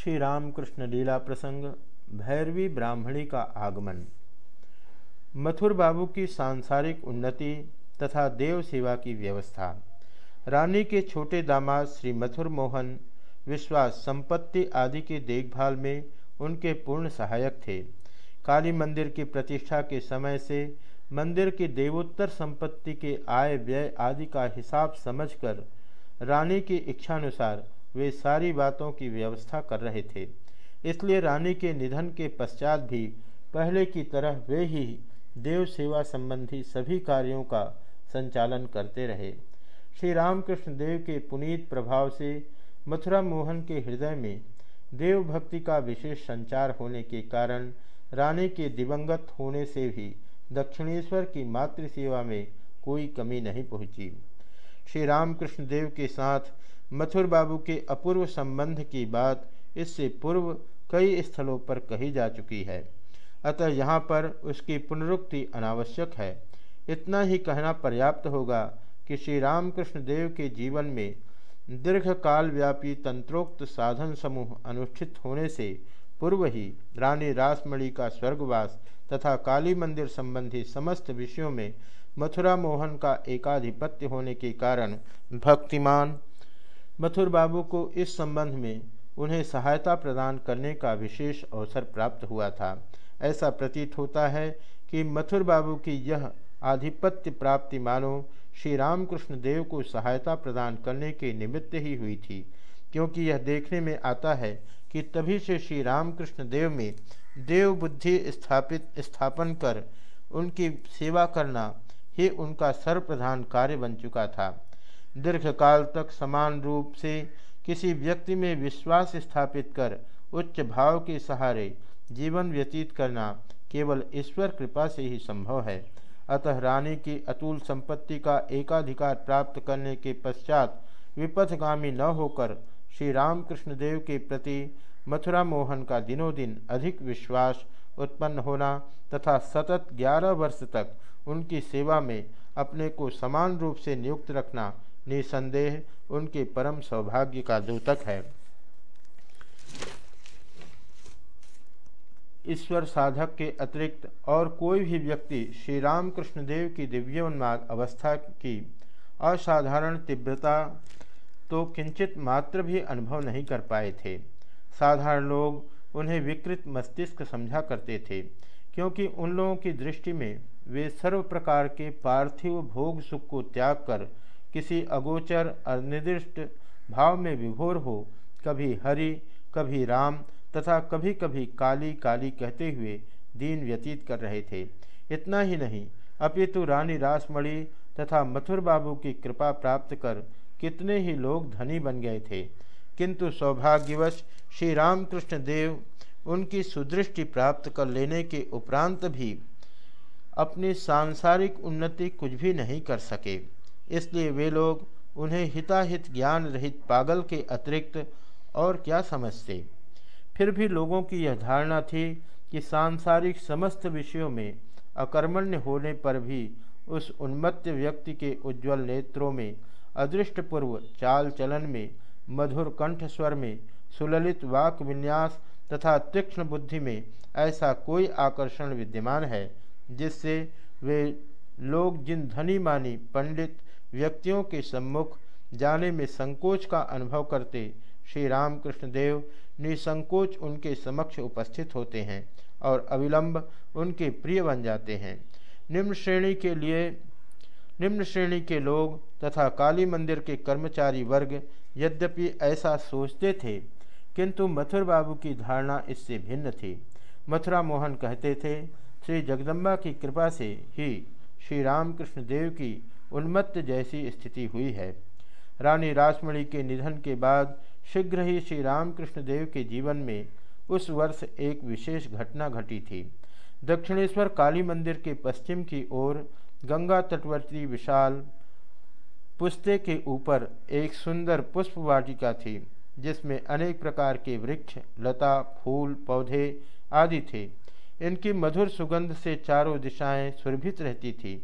श्री रामकृष्ण लीला प्रसंग, भैरवी ब्राह्मणी का आगमन। मथुर बाबू की सांसारिक उन्नति तथा देव सेवा की व्यवस्था। रानी के छोटे दामाद श्री मथुर मोहन, विश्वास संपत्ति आदि की देखभाल में उनके पूर्ण सहायक थे। काली मंदिर की प्रतिष्ठा के समय से मंदिर की देवोत्तर संपत्ति के आय व्यय आदि का हिसाब समझकर रानी की इच्छानुसार वे सारी बातों की व्यवस्था कर रहे थे। इसलिए रानी के निधन के पश्चात भी पहले की तरह वे ही देव सेवा संबंधी सभी कार्यों का संचालन करते रहे। श्री रामकृष्ण देव के पुनीत प्रभाव से मथुरा मोहन के हृदय में देव भक्ति का विशेष संचार होने के कारण रानी के दिवंगत होने से भी दक्षिणेश्वर की मातृ सेवा में कोई कमी नहीं पहुँची। श्री रामकृष्ण देव के साथ मथुर बाबू के अपूर्व संबंध की बात इससे पूर्व कई स्थलों पर कही जा चुकी है। अतः यहाँ पर उसकी पुनरुक्ति अनावश्यक है। इतना ही कहना पर्याप्त होगा कि श्री रामकृष्ण देव के जीवन में दीर्घ काल व्यापी तंत्रोक्त साधन समूह अनुष्ठित होने से पूर्व ही रानी रासमणि का स्वर्गवास तथा काली मंदिर संबंधी समस्त विषयों में मथुरा मोहन का एकाधिपत्य होने के कारण भक्तिमान मथुर बाबू को इस संबंध में उन्हें सहायता प्रदान करने का विशेष अवसर प्राप्त हुआ था। ऐसा प्रतीत होता है कि मथुर बाबू की यह आधिपत्य प्राप्ति मानो श्री रामकृष्ण देव को सहायता प्रदान करने के निमित्त ही हुई थी। क्योंकि यह देखने में आता है कि तभी से श्री रामकृष्ण देव में देव बुद्धि स्थापित, स्थापन कर उनकी सेवा करना ही उनका सर्वप्रधान कार्य बन चुका था। दीर्घकाल तक समान रूप से किसी व्यक्ति में विश्वास स्थापित कर उच्च भाव के सहारे जीवन व्यतीत करना केवल ईश्वर कृपा से ही संभव है। अतः रानी की अतुल संपत्ति का एकाधिकार प्राप्त करने के पश्चात विपथगामी न होकर श्री रामकृष्ण देव के प्रति मथुरा मोहन का दिनों दिन अधिक विश्वास उत्पन्न होना तथा सतत ग्यारह वर्ष तक उनकी सेवा में अपने को समान रूप से नियुक्त रखना निसंदेह उनके परम सौभाग्य का द्योतक है। ईश्वर साधक के अतिरिक्त और कोई भी व्यक्ति श्री रामकृष्ण देव की दिव्योन्माद अवस्था की असाधारण तीव्रता तो किंचित मात्र भी अनुभव नहीं कर पाए थे। साधारण लोग उन्हें विकृत मस्तिष्क समझा करते थे, क्योंकि उन लोगों की दृष्टि में वे सर्व प्रकार के पार्थिव भोग सुख को त्याग कर किसी अगोचर अनिर्दिष्ट भाव में विभोर हो, कभी हरि, कभी राम तथा कभी कभी काली काली कहते हुए दीन व्यतीत कर रहे थे। इतना ही नहीं, अपितु रानी रासमणि तथा मथुर बाबू की कृपा प्राप्त कर कितने ही लोग धनी बन गए थे। किंतु सौभाग्यवश श्री रामकृष्ण देव उनकी सुदृष्टि प्राप्त कर लेने के उपरांत भी अपनी सांसारिक उन्नति कुछ भी नहीं कर सके। इसलिए वे लोग उन्हें हिताहित ज्ञान रहित पागल के अतिरिक्त और क्या समझते? फिर भी लोगों की यह धारणा थी कि सांसारिक समस्त विषयों में अकर्मण्य होने पर भी उस उन्मत्त व्यक्ति के उज्ज्वल नेत्रों में अदृष्टपूर्व चाल चलन में, मधुर कंठ स्वर में, सुललित वाक विन्यास तथा तीक्ष्ण बुद्धि में ऐसा कोई आकर्षण विद्यमान है, जिससे वे लोग जिन धनी मानी पंडित व्यक्तियों के सम्मुख जाने में संकोच का अनुभव करते, श्री रामकृष्ण देव निसंकोच उनके समक्ष उपस्थित होते हैं और अविलंब उनके प्रिय बन जाते हैं। निम्न श्रेणी के लिए निम्न श्रेणी के लोग तथा काली मंदिर के कर्मचारी वर्ग यद्यपि ऐसा सोचते थे, किंतु मथुर बाबू की धारणा इससे भिन्न थी। मथुरा मोहन कहते थे, श्री जगदम्बा की कृपा से ही श्री रामकृष्ण देव की उन्मत्त जैसी स्थिति हुई है। रानी रासमणि के निधन के बाद शीघ्र ही श्री रामकृष्ण देव के जीवन में उस वर्ष एक विशेष घटना घटी थी। दक्षिणेश्वर काली मंदिर के पश्चिम की ओर गंगा तटवर्ती विशाल पुस्ते के ऊपर एक सुंदर पुष्प वाटिका थी, जिसमें अनेक प्रकार के वृक्ष, लता, फूल, पौधे आदि थे। इनकी मधुर सुगंध से चारों दिशाएँ सुरभित रहती थी।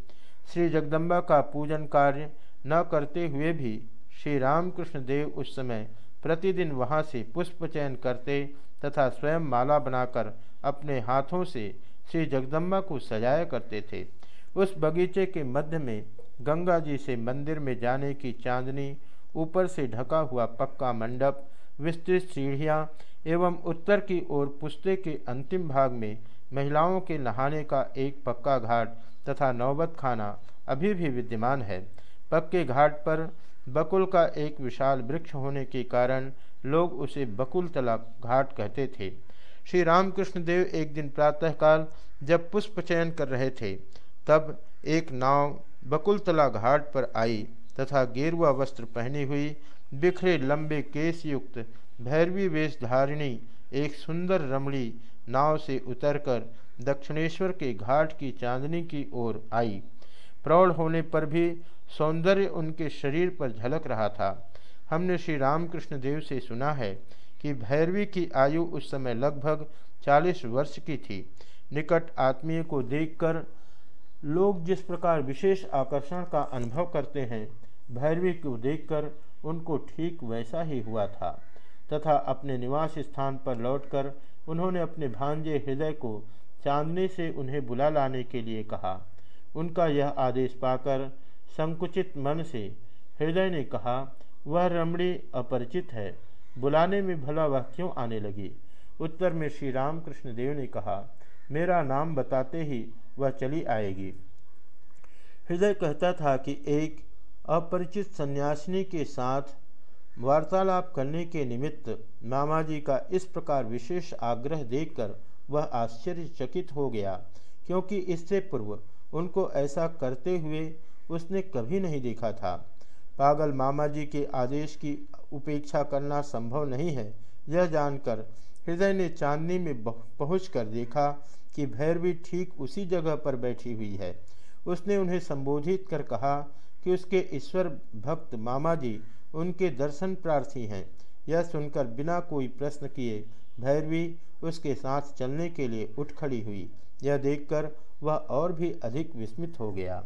श्री जगदम्बा का पूजन कार्य न करते हुए भी श्री रामकृष्ण देव उस समय प्रतिदिन वहाँ से पुष्प चयन करते तथा स्वयं माला बनाकर अपने हाथों से श्री जगदम्बा को सजाया करते थे। उस बगीचे के मध्य में गंगा जी से मंदिर में जाने की चांदनी, ऊपर से ढका हुआ पक्का मंडप, विस्तृत सीढ़ियाँ एवं उत्तर की ओर पुस्ते के अंतिम भाग में महिलाओं के नहाने का एक पक्का घाट तथा नौबत खाना अभी भी विद्यमान है। पक्के घाट पर बकुल का एक विशाल वृक्ष होने के कारण लोग उसे बकुल तला घाट कहते थे। श्री रामकृष्ण देव एक दिन प्रातःकाल जब पुष्प चयन कर रहे थे तब एक नाव बकुलतला घाट पर आई तथा गेरुआ वस्त्र पहनी हुई, बिखरे लंबे केस युक्त भैरवी वेशधारिणी एक सुंदर रमणी नाव से उतरकर दक्षिणेश्वर के घाट की चांदनी की ओर आई। प्रौढ़ होने पर भी सौंदर्य उनके शरीर पर झलक रहा था। हमने श्री रामकृष्ण देव से सुना है कि भैरवी की आयु उस समय लगभग चालीस वर्ष की थी। निकट आत्मीय को देखकर लोग जिस प्रकार विशेष आकर्षण का अनुभव करते हैं, भैरवी को देखकर उनको ठीक वैसा ही हुआ था, तथा अपने निवास स्थान पर लौटकर उन्होंने अपने भांजे हृदय को चांदनी से उन्हें बुला लाने के लिए कहा। उनका यह आदेश पाकर संकुचित मन से हृदय ने कहा, वह रमणी अपरिचित है, बुलाने में भला वह क्यों आने लगी? उत्तर में श्री रामकृष्ण देव ने कहा मेरा नाम बताते ही वह चली आएगी। हृदय कहता था कि एक अपरिचित सन्यासिनी के साथ वार्तालाप करने के निमित्त मामा जी का इस प्रकार विशेष आग्रह देखकर वह आश्चर्यचकित हो गया, क्योंकि इससे पूर्व उनको ऐसा करते हुए उसने कभी नहीं देखा था। पागल मामा जी के आदेश की उपेक्षा करना संभव नहीं है, यह जानकर हृदय ने चांदनी में पहुँच कर देखा कि भैरवी ठीक उसी जगह पर बैठी हुई है। उसने उन्हें संबोधित कर कहा कि उसके ईश्वर भक्त मामा जी उनके दर्शन प्रार्थी हैं। यह सुनकर बिना कोई प्रश्न किए भैरवी उसके साथ चलने के लिए उठ खड़ी हुई। यह देखकर वह और भी अधिक विस्मित हो गया।